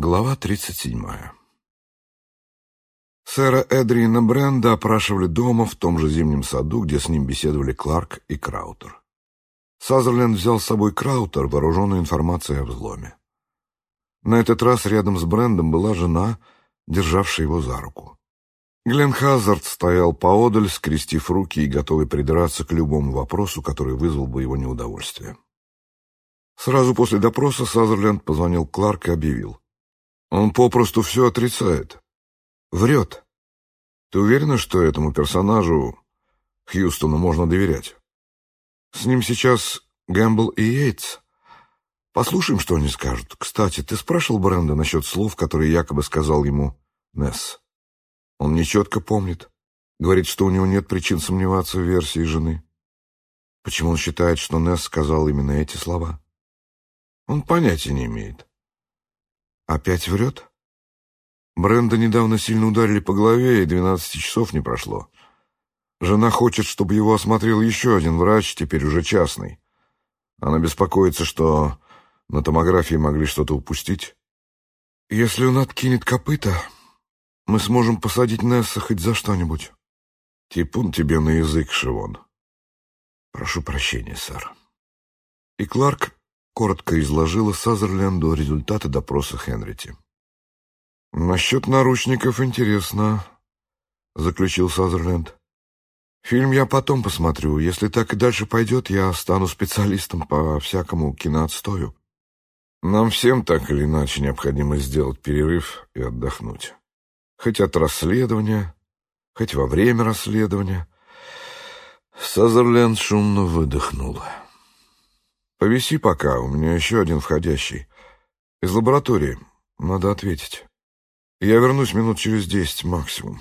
Глава 37. Сэра Эдриена Бренда опрашивали дома в том же зимнем саду, где с ним беседовали Кларк и Краутер. Сазерленд взял с собой Краутер, вооруженную информацией о взломе. На этот раз рядом с Брендом была жена, державшая его за руку. Глен Хазард стоял поодаль, скрестив руки и готовый придраться к любому вопросу, который вызвал бы его неудовольствие. Сразу после допроса Сазерленд позвонил Кларк и объявил. Он попросту все отрицает. Врет. Ты уверена, что этому персонажу Хьюстону можно доверять? С ним сейчас Гэмбл и Йейтс. Послушаем, что они скажут. Кстати, ты спрашивал Бренда насчет слов, которые якобы сказал ему Несс? Он нечетко помнит. Говорит, что у него нет причин сомневаться в версии жены. Почему он считает, что Несс сказал именно эти слова? Он понятия не имеет. Опять врет? Бренда недавно сильно ударили по голове, и двенадцати часов не прошло. Жена хочет, чтобы его осмотрел еще один врач, теперь уже частный. Она беспокоится, что на томографии могли что-то упустить. Если он откинет копыта, мы сможем посадить Несса хоть за что-нибудь. Типун тебе на язык, Шивон. Прошу прощения, сэр. И Кларк коротко изложила Сазерленду результаты допроса Хенрити. «Насчет наручников интересно», — заключил Сазерленд. «Фильм я потом посмотрю. Если так и дальше пойдет, я стану специалистом по всякому киноотстою. Нам всем так или иначе необходимо сделать перерыв и отдохнуть. Хоть от расследования, хоть во время расследования». Сазерленд шумно выдохнул. Повиси пока, у меня еще один входящий. Из лаборатории. Надо ответить. Я вернусь минут через десять максимум.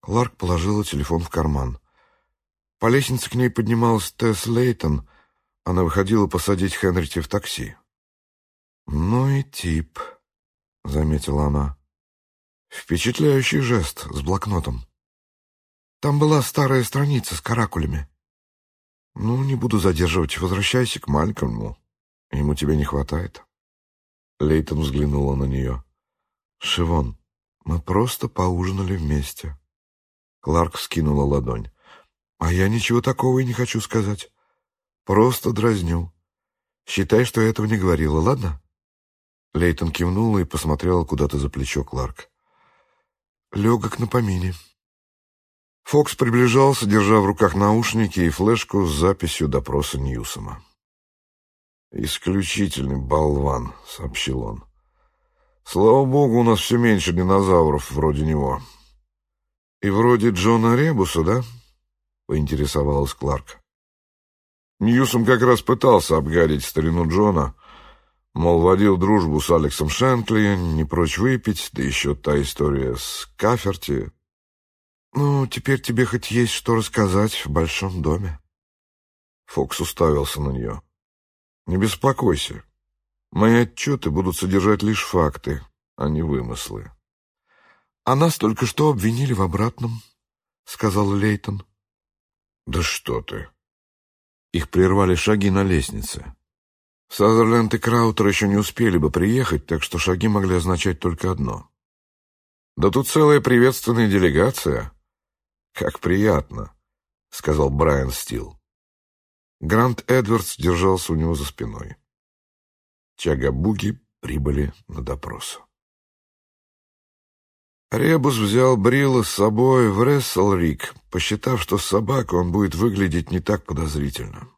Кларк положила телефон в карман. По лестнице к ней поднималась Тесс Лейтон. Она выходила посадить Хенрити в такси. «Ну и тип», — заметила она. «Впечатляющий жест с блокнотом. Там была старая страница с каракулями. «Ну, не буду задерживать. Возвращайся к Малькольму. Ему тебя не хватает». Лейтон взглянула на нее. «Шивон, мы просто поужинали вместе». Кларк скинула ладонь. «А я ничего такого и не хочу сказать. Просто дразню. Считай, что я этого не говорила, ладно?» Лейтон кивнула и посмотрела куда-то за плечо Кларк. «Легок на помине». Фокс приближался, держа в руках наушники и флешку с записью допроса Ньюсома. «Исключительный болван», — сообщил он. «Слава богу, у нас все меньше динозавров вроде него». «И вроде Джона Ребуса, да?» — поинтересовалась Кларк. Ньюсом как раз пытался обгадить старину Джона, мол, водил дружбу с Алексом Шенкли, не прочь выпить, да еще та история с Каферти, «Ну, теперь тебе хоть есть что рассказать в большом доме». Фокс уставился на нее. «Не беспокойся. Мои отчеты будут содержать лишь факты, а не вымыслы». «А нас только что обвинили в обратном», — сказал Лейтон. «Да что ты!» Их прервали шаги на лестнице. Сазерленд и Краутер еще не успели бы приехать, так что шаги могли означать только одно. «Да тут целая приветственная делегация», «Как приятно», — сказал Брайан Стил. Грант Эдвардс держался у него за спиной. Чагабуги прибыли на допрос. Ребус взял Брила с собой в Ресселрик, посчитав, что с собакой он будет выглядеть не так подозрительно.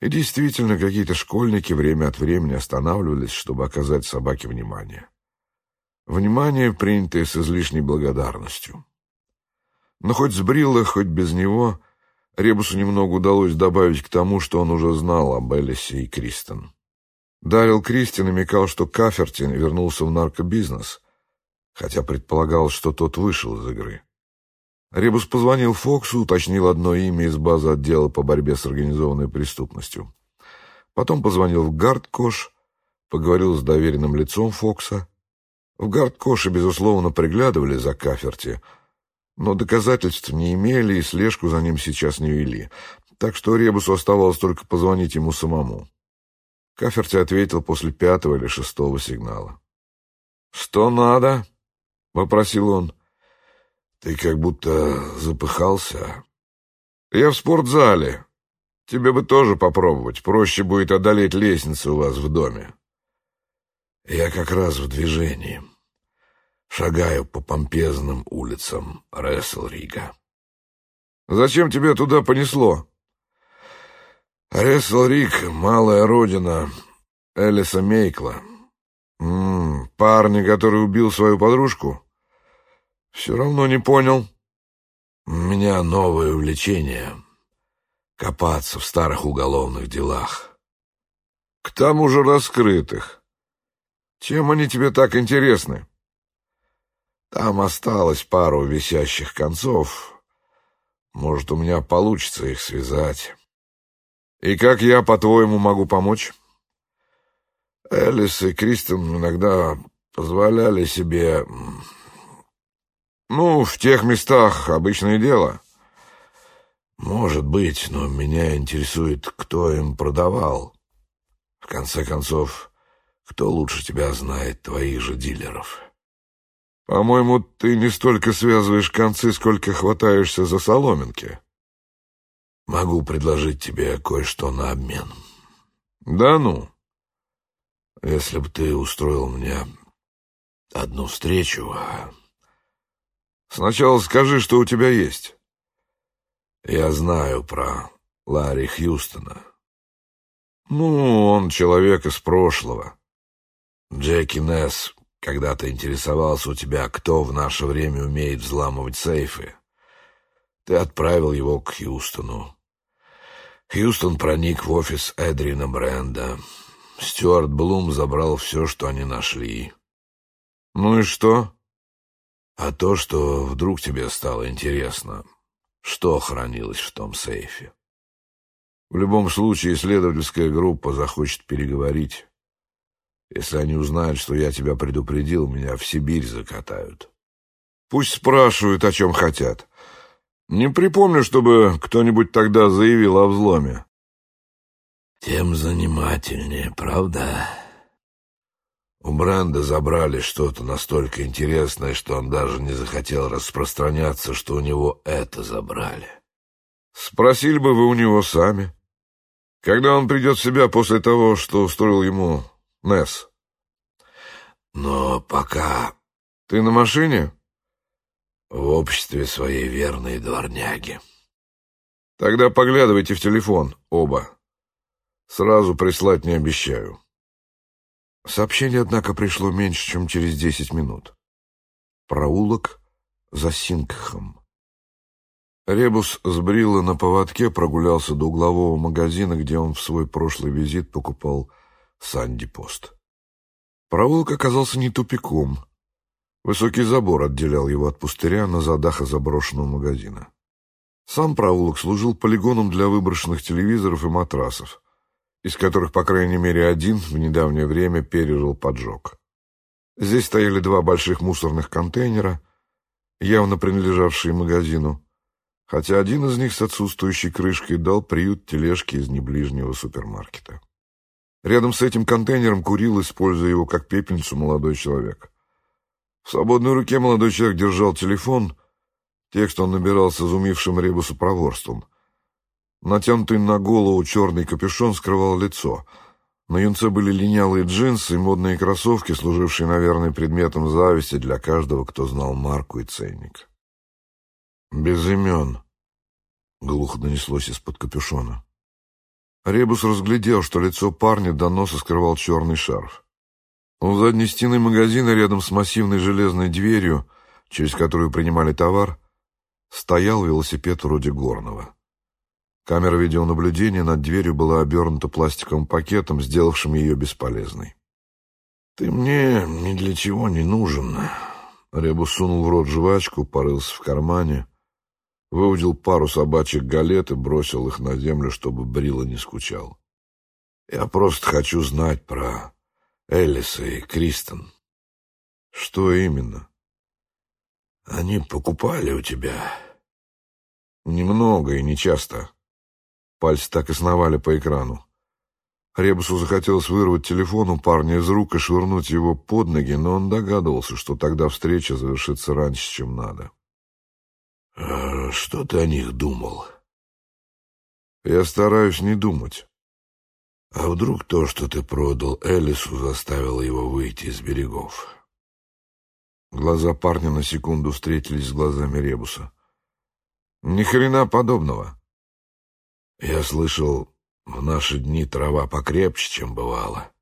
И действительно, какие-то школьники время от времени останавливались, чтобы оказать собаке внимание. Внимание, принятое с излишней благодарностью. Но хоть с Брилла, хоть без него, Ребусу немного удалось добавить к тому, что он уже знал об Элисе и Кристен. Дарил Кристин намекал, что Кафертин вернулся в наркобизнес, хотя предполагал, что тот вышел из игры. Ребус позвонил Фоксу, уточнил одно имя из базы отдела по борьбе с организованной преступностью. Потом позвонил в Гардкош, поговорил с доверенным лицом Фокса. В Гардкоше, безусловно, приглядывали за Каферти — но доказательств не имели и слежку за ним сейчас не вели, так что Ребусу оставалось только позвонить ему самому. Каферти ответил после пятого или шестого сигнала. «Что надо?» — вопросил он. «Ты как будто запыхался». «Я в спортзале. Тебе бы тоже попробовать. Проще будет одолеть лестницу у вас в доме». «Я как раз в движении. Шагаю по помпезным улицам Ресселрига». «Зачем тебя туда понесло?» «Ресселриг — малая родина Элиса Мейкла». М -м, парня, который убил свою подружку? Все равно не понял. У меня новое увлечение — копаться в старых уголовных делах. К тому же раскрытых. Чем они тебе так интересны? Там осталось пару висящих концов. Может, у меня получится их связать. И как я, по-твоему, могу помочь? Элис и Кристен иногда позволяли себе... Ну, в тех местах обычное дело. Может быть, но меня интересует, кто им продавал. В конце концов, кто лучше тебя знает, твоих же дилеров? По-моему, ты не столько связываешь концы, сколько хватаешься за соломинки. Могу предложить тебе кое-что на обмен. Да ну? Если бы ты устроил мне одну встречу... А... Сначала скажи, что у тебя есть. Я знаю про Ларри Хьюстона. Ну, он человек из прошлого. Джеки Несс когда-то интересовался у тебя, кто в наше время умеет взламывать сейфы. Ты отправил его к Хьюстону. Хьюстон проник в офис Эдрина Бренда. Стюарт Блум забрал все, что они нашли. Ну и что? А то, что вдруг тебе стало интересно, что хранилось в том сейфе. В любом случае, исследовательская группа захочет переговорить. Если они узнают, что я тебя предупредил, меня в Сибирь закатают. Пусть спрашивают, о чем хотят. Не припомню, чтобы кто-нибудь тогда заявил о взломе. Тем занимательнее, правда? У Бренда забрали что-то настолько интересное, что он даже не захотел распространяться, что у него это забрали. Спросили бы вы у него сами. Когда он придет в себя после того, что устроил ему Несс? Но пока... Ты на машине? В обществе своей верной дворняги. Тогда поглядывайте в телефон, оба. Сразу прислать не обещаю. Сообщение, однако, пришло меньше, чем через десять минут. Проулок за Сингхом. Ребус сбрила на поводке, прогулялся до углового магазина, где он в свой прошлый визит покупал Санди-Пост. Проулок оказался не тупиком. Высокий забор отделял его от пустыря на задаха заброшенного магазина. Сам проулок служил полигоном для выброшенных телевизоров и матрасов из которых, по крайней мере, один в недавнее время пережил поджог. Здесь стояли два больших мусорных контейнера, явно принадлежавшие магазину, хотя один из них с отсутствующей крышкой дал приют тележке из неближнего супермаркета. Рядом с этим контейнером курил, используя его как пепельницу, молодой человек. В свободной руке молодой человек держал телефон, текст он набирал с изумившим Ребусу проворством. Натянутый на голову черный капюшон скрывал лицо. На юнце были линялые джинсы и модные кроссовки, служившие, наверное, предметом зависти для каждого, кто знал марку и ценник. «Без имен», — глухо донеслось из-под капюшона. Ребус разглядел, что лицо парня до носа скрывал черный шарф. У задней стены магазина, рядом с массивной железной дверью, через которую принимали товар, стоял велосипед вроде горного. Камера видеонаблюдения над дверью была обернута пластиковым пакетом, сделавшим ее бесполезной. «Ты мне ни для чего не нужен». Ребус сунул в рот жвачку, порылся в кармане, выудил пару собачьих галет и бросил их на землю, чтобы Брила не скучал. «Я просто хочу знать про Элиса и Кристен». «Что именно?» «Они покупали у тебя?» «Немного и нечасто». Пальцы так и сновали по экрану. Ребусу захотелось вырвать телефон у парня из рук и швырнуть его под ноги, но он догадывался, что тогда встреча завершится раньше, чем надо. «А что ты о них думал?» «Я стараюсь не думать». «А вдруг то, что ты продал Элису, заставило его выйти из берегов?» Глаза парня на секунду встретились с глазами Ребуса. «Ни хрена подобного». «Я слышал, в наши дни трава покрепче, чем бывало.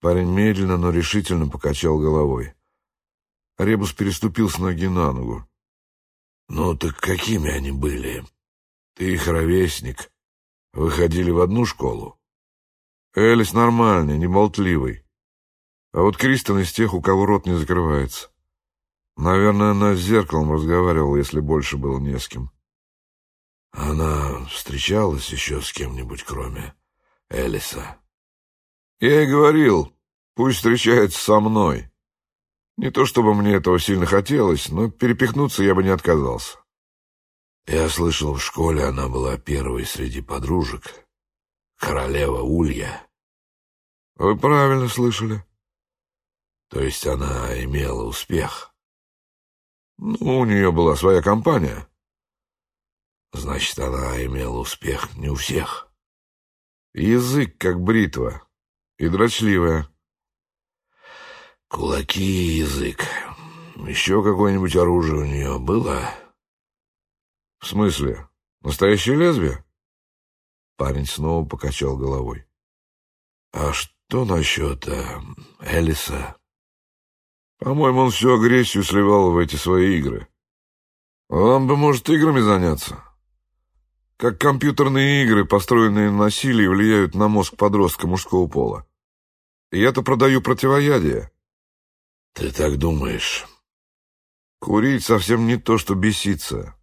Парень медленно, но решительно покачал головой. Ребус переступил с ноги на ногу. «Ну так какими они были? Ты их ровесник. Вы ходили в одну школу?» «Элис нормальный, не болтливый. А вот Кристен из тех, у кого рот не закрывается. Наверное, она с зеркалом разговаривала, если больше было не с кем. Она встречалась еще с кем-нибудь, кроме Элиса? Я ей говорил, пусть встречается со мной. Не то чтобы мне этого сильно хотелось, но перепихнуться я бы не отказался. Я слышал, в школе она была первой среди подружек. Королева Улья. Вы правильно слышали. То есть она имела успех? Ну, у нее была своя компания. Значит, она имела успех не у всех. Язык как бритва и дрочливая. Кулаки и язык. Еще какое-нибудь оружие у нее было? В смысле? Настоящее лезвие? Парень снова покачал головой. А что насчет э, Элиса? По-моему, он всю агрессию сливал в эти свои игры. Он бы, может, играми заняться. Как компьютерные игры, построенные на насилии, влияют на мозг подростка мужского пола. Я-то продаю противоядие. Ты так думаешь? Курить совсем не то, что беситься.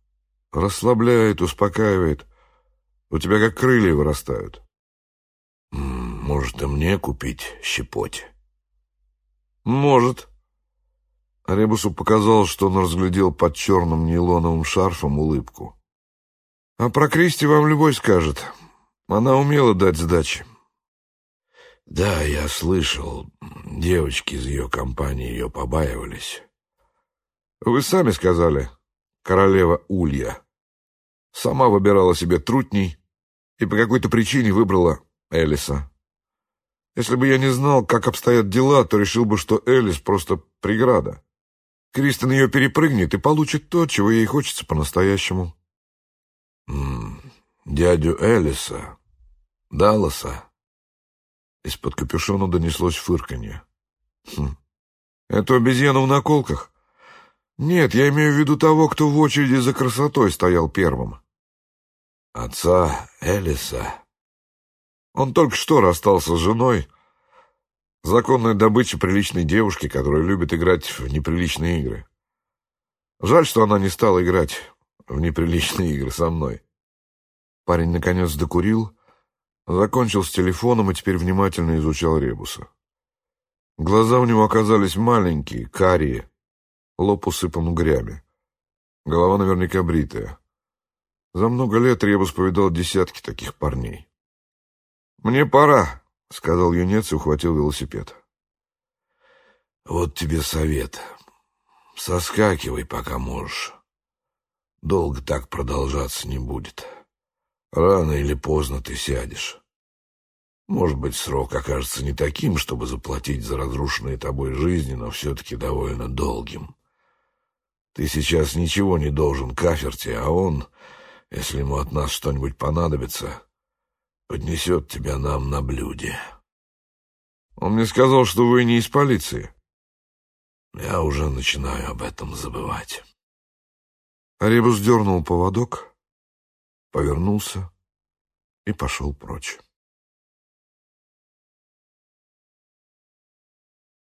Расслабляет, успокаивает. У тебя как крылья вырастают. Может, и мне купить щепоть? Может. Ребусу показалось, что он разглядел под черным нейлоновым шарфом улыбку. А про Кристи вам любой скажет. Она умела дать сдачи. Да, я слышал. Девочки из ее компании ее побаивались. Вы сами сказали, королева Улья. Сама выбирала себе трутней и по какой-то причине выбрала Элиса. Если бы я не знал, как обстоят дела, то решил бы, что Элис просто преграда. Кристен ее перепрыгнет и получит то, чего ей хочется по-настоящему. «Дядю Элиса? Далласа?» Из-под капюшона донеслось фырканье. «Хм. Эту обезьяну в наколках? Нет, я имею в виду того, кто в очереди за красотой стоял первым». «Отца Элиса?» Он только что расстался с женой. Законная добыча приличной девушки, которая любит играть в неприличные игры. Жаль, что она не стала играть в неприличные игры со мной. Парень наконец докурил, закончил с телефоном и теперь внимательно изучал Ребуса. Глаза у него оказались маленькие, карие, лоб усыпан угрями. Голова наверняка бритая. За много лет Ребус повидал десятки таких парней. «Мне пора», — сказал юнец и ухватил велосипед. «Вот тебе совет. Соскакивай, пока можешь. Долго так продолжаться не будет. Рано или поздно ты сядешь. Может быть, срок окажется не таким, чтобы заплатить за разрушенные тобой жизни, но все-таки довольно долгим. Ты сейчас ничего не должен Каферти, а он, если ему от нас что-нибудь понадобится, поднесет тебя нам на блюде. Он мне сказал, что вы не из полиции. Я уже начинаю об этом забывать. Ребус дернул поводок, повернулся и пошел прочь.